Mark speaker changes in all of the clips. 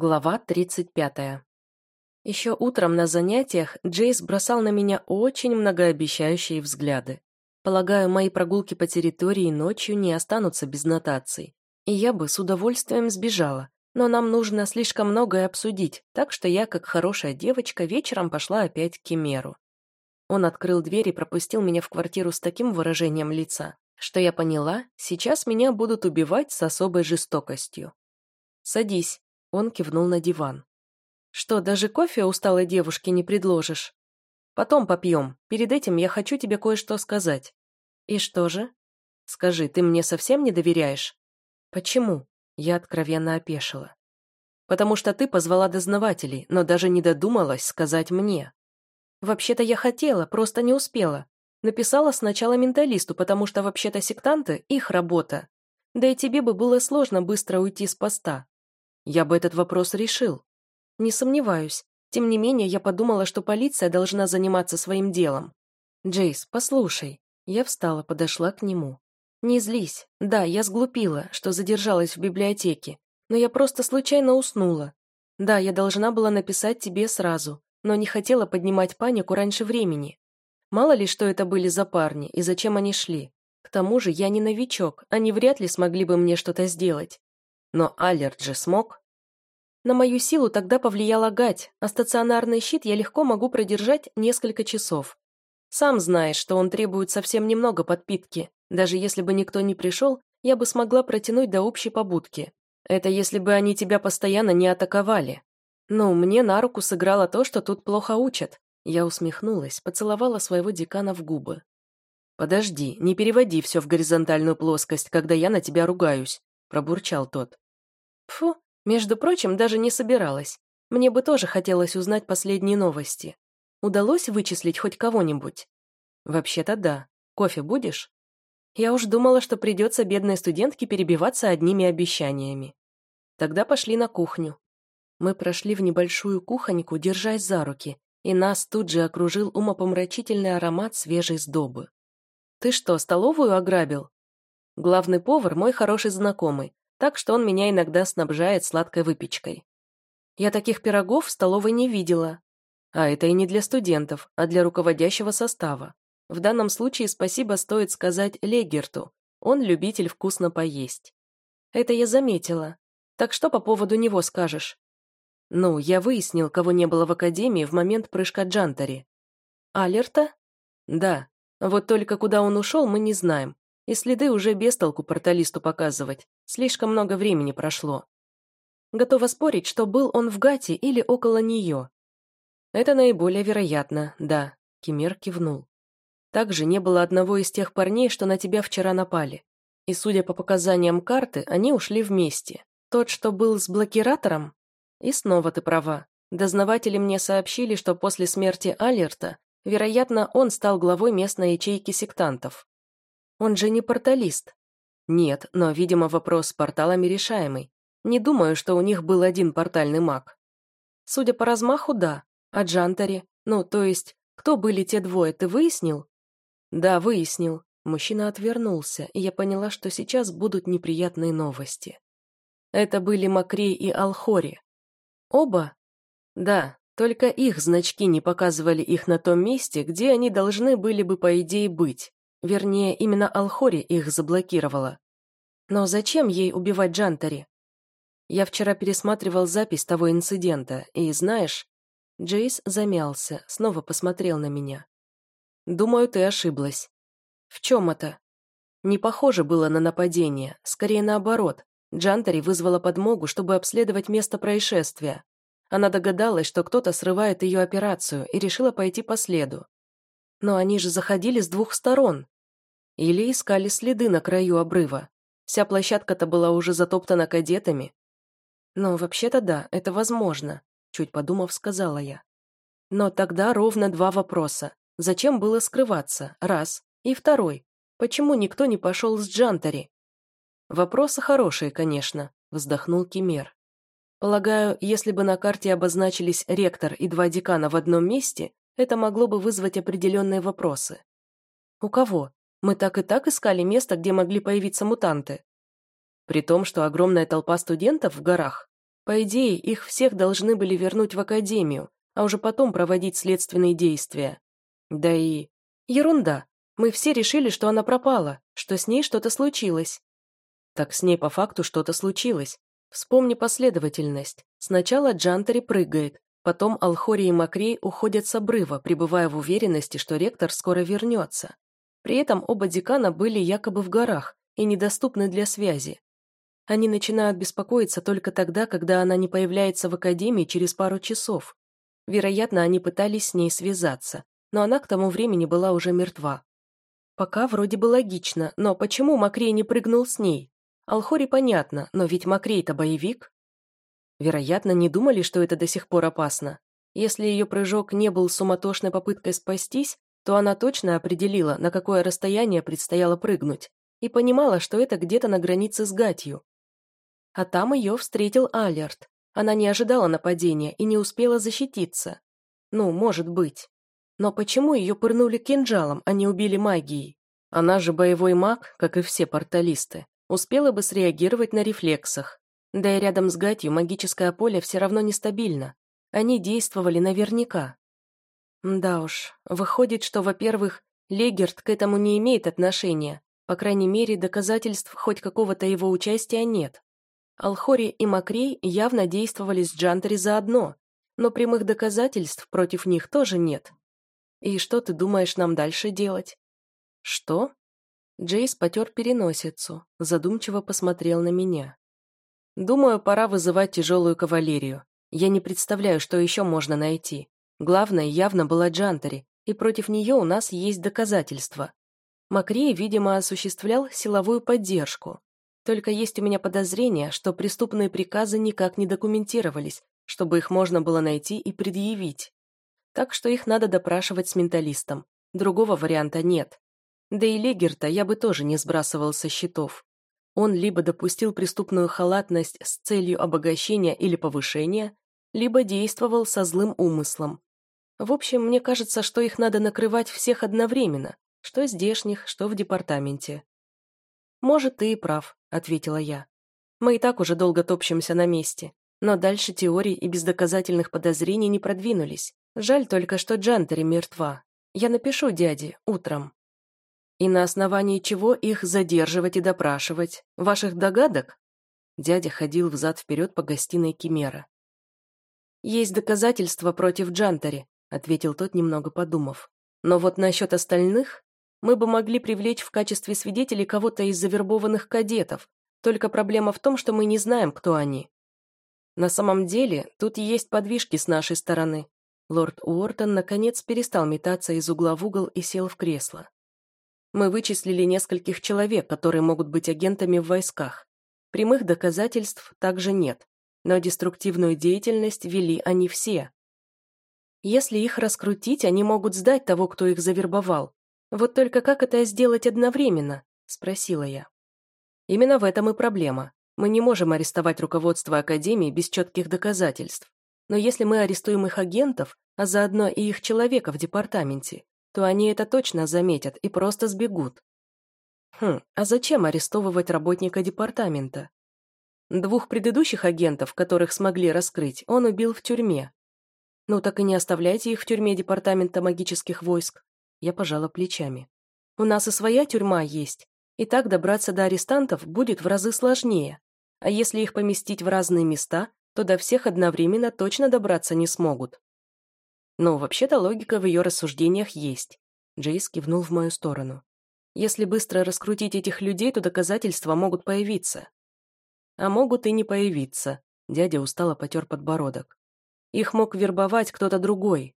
Speaker 1: Глава 35. Еще утром на занятиях Джейс бросал на меня очень многообещающие взгляды. Полагаю, мои прогулки по территории ночью не останутся без нотаций. И я бы с удовольствием сбежала, но нам нужно слишком многое обсудить, так что я, как хорошая девочка, вечером пошла опять к Кемеру. Он открыл дверь и пропустил меня в квартиру с таким выражением лица, что я поняла, сейчас меня будут убивать с особой жестокостью. «Садись», — он кивнул на диван. «Что, даже кофе усталой девушке не предложишь?» «Потом попьем. Перед этим я хочу тебе кое-что сказать». «И что же?» «Скажи, ты мне совсем не доверяешь?» «Почему?» Я откровенно опешила. «Потому что ты позвала дознавателей, но даже не додумалась сказать мне». «Вообще-то я хотела, просто не успела. Написала сначала менталисту, потому что вообще-то сектанты – их работа. Да и тебе бы было сложно быстро уйти с поста. Я бы этот вопрос решил. Не сомневаюсь. Тем не менее, я подумала, что полиция должна заниматься своим делом. Джейс, послушай. Я встала, подошла к нему. Не злись. Да, я сглупила, что задержалась в библиотеке. Но я просто случайно уснула. Да, я должна была написать тебе сразу, но не хотела поднимать панику раньше времени. Мало ли, что это были за парни и зачем они шли. К тому же я не новичок, они вряд ли смогли бы мне что-то сделать. Но Алерт же смог. На мою силу тогда повлияла гать, а стационарный щит я легко могу продержать несколько часов. Сам знаешь, что он требует совсем немного подпитки. Даже если бы никто не пришел, я бы смогла протянуть до общей побудки. Это если бы они тебя постоянно не атаковали. Ну, мне на руку сыграло то, что тут плохо учат. Я усмехнулась, поцеловала своего декана в губы. «Подожди, не переводи все в горизонтальную плоскость, когда я на тебя ругаюсь», – пробурчал тот. «Фу, между прочим, даже не собиралась. Мне бы тоже хотелось узнать последние новости. Удалось вычислить хоть кого-нибудь?» «Вообще-то да. Кофе будешь?» Я уж думала, что придется бедной студентке перебиваться одними обещаниями. Тогда пошли на кухню. Мы прошли в небольшую кухоньку, держась за руки, и нас тут же окружил умопомрачительный аромат свежей сдобы. «Ты что, столовую ограбил?» Главный повар – мой хороший знакомый, так что он меня иногда снабжает сладкой выпечкой. Я таких пирогов в столовой не видела. А это и не для студентов, а для руководящего состава. В данном случае спасибо стоит сказать Легерту, он любитель вкусно поесть. Это я заметила. Так что по поводу него скажешь? Ну, я выяснил, кого не было в академии в момент прыжка Джантари. Алерта? Да. Вот только куда он ушел, мы не знаем. И следы уже без толку порталисту показывать. Слишком много времени прошло. Готова спорить, что был он в Гате или около нее. Это наиболее вероятно, да. Кемер кивнул. Также не было одного из тех парней, что на тебя вчера напали. И, судя по показаниям карты, они ушли вместе. Тот, что был с блокиратором, и снова ты права. Дознаватели мне сообщили, что после смерти Алерта, вероятно, он стал главой местной ячейки сектантов. Он же не порталист. Нет, но, видимо, вопрос с порталами решаемый. Не думаю, что у них был один портальный маг. Судя по размаху, да. А Джантари? Ну, то есть, кто были те двое, ты выяснил? Да, выяснил. Мужчина отвернулся, и я поняла, что сейчас будут неприятные новости. Это были Макрей и Алхори. Оба? Да, только их значки не показывали их на том месте, где они должны были бы, по идее, быть. Вернее, именно Алхори их заблокировала. Но зачем ей убивать Джантари? Я вчера пересматривал запись того инцидента, и, знаешь, Джейс замялся, снова посмотрел на меня. Думаю, ты ошиблась. В чем это? Не похоже было на нападение, скорее наоборот. Джантари вызвала подмогу, чтобы обследовать место происшествия. Она догадалась, что кто-то срывает ее операцию, и решила пойти по следу. Но они же заходили с двух сторон. Или искали следы на краю обрыва. Вся площадка-то была уже затоптана кадетами. Но вообще-то да, это возможно, чуть подумав, сказала я. Но тогда ровно два вопроса. Зачем было скрываться? Раз. И второй. Почему никто не пошел с Джантари? «Вопросы хорошие, конечно», – вздохнул Кемер. «Полагаю, если бы на карте обозначились ректор и два декана в одном месте, это могло бы вызвать определенные вопросы». «У кого? Мы так и так искали место, где могли появиться мутанты». «При том, что огромная толпа студентов в горах», По идее, их всех должны были вернуть в академию, а уже потом проводить следственные действия. Да и... Ерунда. Мы все решили, что она пропала, что с ней что-то случилось. Так с ней по факту что-то случилось. Вспомни последовательность. Сначала Джантери прыгает, потом Алхори и Макрей уходят с обрыва, пребывая в уверенности, что ректор скоро вернется. При этом оба декана были якобы в горах и недоступны для связи. Они начинают беспокоиться только тогда, когда она не появляется в академии через пару часов. Вероятно, они пытались с ней связаться, но она к тому времени была уже мертва. Пока вроде бы логично, но почему Макрей не прыгнул с ней? Алхори понятно, но ведь Макрей-то боевик. Вероятно, не думали, что это до сих пор опасно. Если ее прыжок не был суматошной попыткой спастись, то она точно определила, на какое расстояние предстояло прыгнуть, и понимала, что это где-то на границе с Гатью. А там ее встретил Алерт. Она не ожидала нападения и не успела защититься. Ну, может быть. Но почему ее пырнули кинжалом, а не убили магией? Она же боевой маг, как и все порталисты. Успела бы среагировать на рефлексах. Да и рядом с Гатью магическое поле все равно нестабильно. Они действовали наверняка. Да уж, выходит, что, во-первых, Легерт к этому не имеет отношения, по крайней мере, доказательств хоть какого-то его участия нет. Алхори и Макрей явно действовали с Джантери заодно, но прямых доказательств против них тоже нет. И что ты думаешь нам дальше делать? Что? Джейс потер переносицу, задумчиво посмотрел на меня. Думаю, пора вызывать тяжелую кавалерию. Я не представляю, что еще можно найти. Главное явно была Джантери, и против нее у нас есть доказательства. Макрей, видимо, осуществлял силовую поддержку, только есть у меня подозрение, что преступные приказы никак не документировались, чтобы их можно было найти и предъявить. Так что их надо допрашивать с менталистом. Другого варианта нет. Да и Легерта я бы тоже не сбрасывал со счетов. Он либо допустил преступную халатность с целью обогащения или повышения, либо действовал со злым умыслом. В общем, мне кажется, что их надо накрывать всех одновременно, что здешних, что в департаменте. Может, ты и прав. — ответила я. «Мы и так уже долго топчемся на месте, но дальше теорий и бездоказательных подозрений не продвинулись. Жаль только, что Джантери мертва. Я напишу дяде утром». «И на основании чего их задерживать и допрашивать? Ваших догадок?» Дядя ходил взад-вперед по гостиной Кимера. «Есть доказательства против Джантери», — ответил тот, немного подумав. «Но вот насчет остальных мы бы могли привлечь в качестве свидетелей кого-то из завербованных кадетов, только проблема в том, что мы не знаем, кто они. На самом деле, тут есть подвижки с нашей стороны. Лорд Уортон наконец перестал метаться из угла в угол и сел в кресло. Мы вычислили нескольких человек, которые могут быть агентами в войсках. Прямых доказательств также нет, но деструктивную деятельность вели они все. Если их раскрутить, они могут сдать того, кто их завербовал, «Вот только как это сделать одновременно?» – спросила я. Именно в этом и проблема. Мы не можем арестовать руководство Академии без четких доказательств. Но если мы арестуем их агентов, а заодно и их человека в департаменте, то они это точно заметят и просто сбегут. Хм, а зачем арестовывать работника департамента? Двух предыдущих агентов, которых смогли раскрыть, он убил в тюрьме. Ну так и не оставляйте их в тюрьме департамента магических войск. Я пожала плечами. «У нас и своя тюрьма есть, и так добраться до арестантов будет в разы сложнее. А если их поместить в разные места, то до всех одновременно точно добраться не смогут». «Ну, вообще-то логика в ее рассуждениях есть», — Джейс кивнул в мою сторону. «Если быстро раскрутить этих людей, то доказательства могут появиться». «А могут и не появиться», — дядя устало потер подбородок. «Их мог вербовать кто-то другой,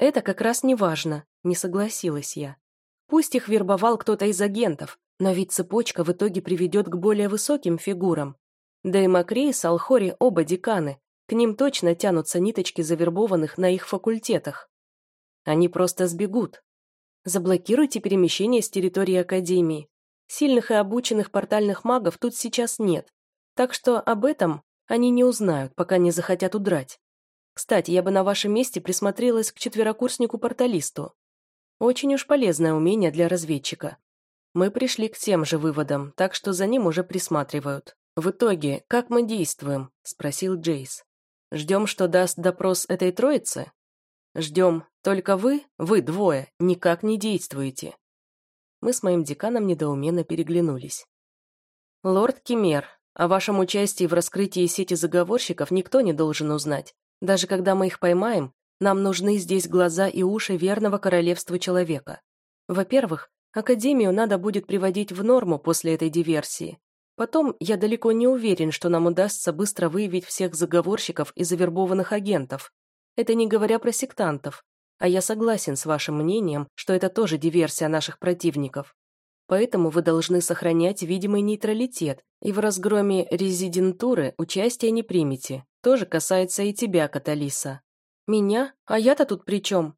Speaker 1: «Это как раз не важно», — не согласилась я. «Пусть их вербовал кто-то из агентов, но ведь цепочка в итоге приведет к более высоким фигурам. Да и Макри и Салхори оба деканы, к ним точно тянутся ниточки завербованных на их факультетах. Они просто сбегут. Заблокируйте перемещение с территории Академии. Сильных и обученных портальных магов тут сейчас нет, так что об этом они не узнают, пока не захотят удрать. Кстати, я бы на вашем месте присмотрелась к четверокурснику-порталисту. Очень уж полезное умение для разведчика. Мы пришли к тем же выводам, так что за ним уже присматривают. «В итоге, как мы действуем?» – спросил Джейс. «Ждем, что даст допрос этой троицы?» «Ждем. Только вы, вы двое, никак не действуете». Мы с моим деканом недоуменно переглянулись. «Лорд Кемер, о вашем участии в раскрытии сети заговорщиков никто не должен узнать. Даже когда мы их поймаем, нам нужны здесь глаза и уши верного королевства человека. Во-первых, Академию надо будет приводить в норму после этой диверсии. Потом, я далеко не уверен, что нам удастся быстро выявить всех заговорщиков и завербованных агентов. Это не говоря про сектантов. А я согласен с вашим мнением, что это тоже диверсия наших противников. Поэтому вы должны сохранять видимый нейтралитет, и в разгроме резидентуры участия не примете. Тоже касается и тебя, Каталиса. Меня? А я-то тут при чем?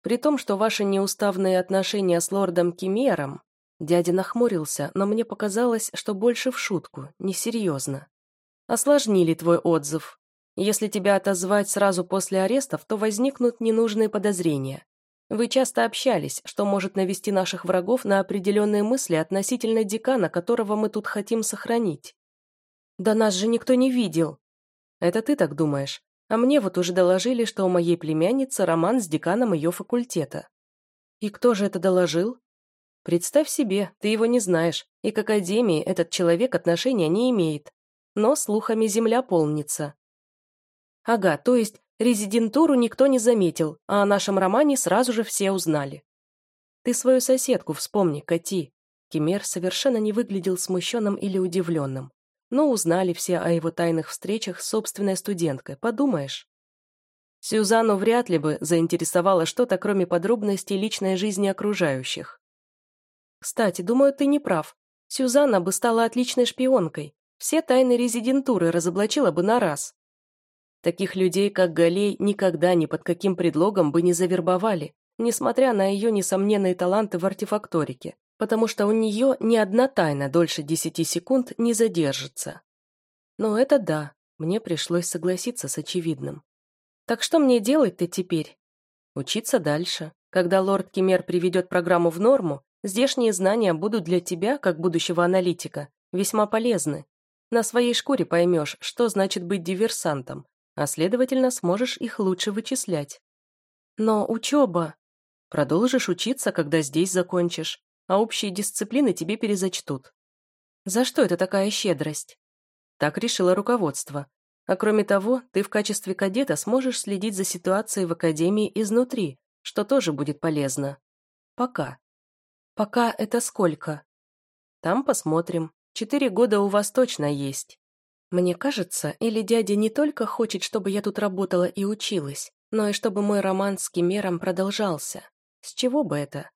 Speaker 1: При том, что ваши неуставные отношения с лордом Кимером... Дядя нахмурился, но мне показалось, что больше в шутку, несерьезно. Осложнили твой отзыв. Если тебя отозвать сразу после арестов, то возникнут ненужные подозрения. Вы часто общались, что может навести наших врагов на определенные мысли относительно декана, которого мы тут хотим сохранить. Да нас же никто не видел. Это ты так думаешь. А мне вот уже доложили, что у моей племянницы роман с деканом ее факультета. И кто же это доложил? Представь себе, ты его не знаешь, и к академии этот человек отношения не имеет. Но слухами земля полнится. Ага, то есть резидентуру никто не заметил, а о нашем романе сразу же все узнали. Ты свою соседку вспомни, Кати. Кемер совершенно не выглядел смущенным или удивленным. Но узнали все о его тайных встречах с собственной студенткой, подумаешь. Сюзанну вряд ли бы заинтересовало что-то, кроме подробностей личной жизни окружающих. Кстати, думаю, ты не прав. Сюзанна бы стала отличной шпионкой. Все тайны резидентуры разоблачила бы на раз. Таких людей, как Галей, никогда ни под каким предлогом бы не завербовали, несмотря на ее несомненные таланты в артефакторике потому что у нее ни одна тайна дольше десяти секунд не задержится. Но это да, мне пришлось согласиться с очевидным. Так что мне делать-то теперь? Учиться дальше. Когда лорд Кемер приведет программу в норму, здешние знания будут для тебя, как будущего аналитика, весьма полезны. На своей шкуре поймешь, что значит быть диверсантом, а следовательно сможешь их лучше вычислять. Но учеба... Продолжишь учиться, когда здесь закончишь а общие дисциплины тебе перезачтут. За что это такая щедрость? Так решило руководство. А кроме того, ты в качестве кадета сможешь следить за ситуацией в академии изнутри, что тоже будет полезно. Пока. Пока это сколько? Там посмотрим. Четыре года у вас точно есть. Мне кажется, или дядя не только хочет, чтобы я тут работала и училась, но и чтобы мой роман с Кемером продолжался. С чего бы это?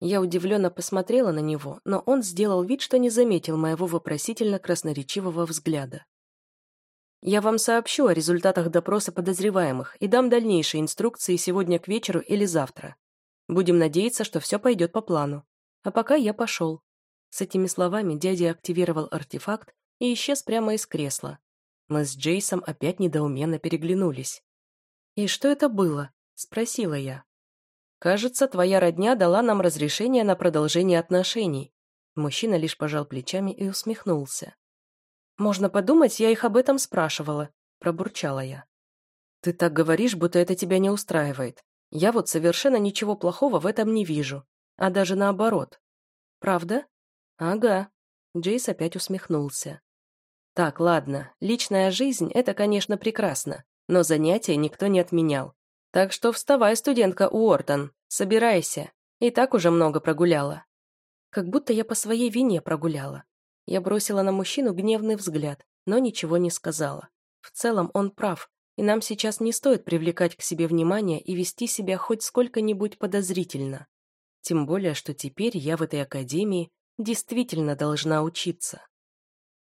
Speaker 1: Я удивленно посмотрела на него, но он сделал вид, что не заметил моего вопросительно-красноречивого взгляда. «Я вам сообщу о результатах допроса подозреваемых и дам дальнейшие инструкции сегодня к вечеру или завтра. Будем надеяться, что все пойдет по плану. А пока я пошел». С этими словами дядя активировал артефакт и исчез прямо из кресла. Мы с Джейсом опять недоуменно переглянулись. «И что это было?» – спросила я. «Кажется, твоя родня дала нам разрешение на продолжение отношений». Мужчина лишь пожал плечами и усмехнулся. «Можно подумать, я их об этом спрашивала», – пробурчала я. «Ты так говоришь, будто это тебя не устраивает. Я вот совершенно ничего плохого в этом не вижу. А даже наоборот». «Правда?» «Ага». Джейс опять усмехнулся. «Так, ладно, личная жизнь – это, конечно, прекрасно, но занятия никто не отменял. Так что вставай, студентка Уортон, собирайся. И так уже много прогуляла. Как будто я по своей вине прогуляла. Я бросила на мужчину гневный взгляд, но ничего не сказала. В целом он прав, и нам сейчас не стоит привлекать к себе внимание и вести себя хоть сколько-нибудь подозрительно. Тем более, что теперь я в этой академии действительно должна учиться.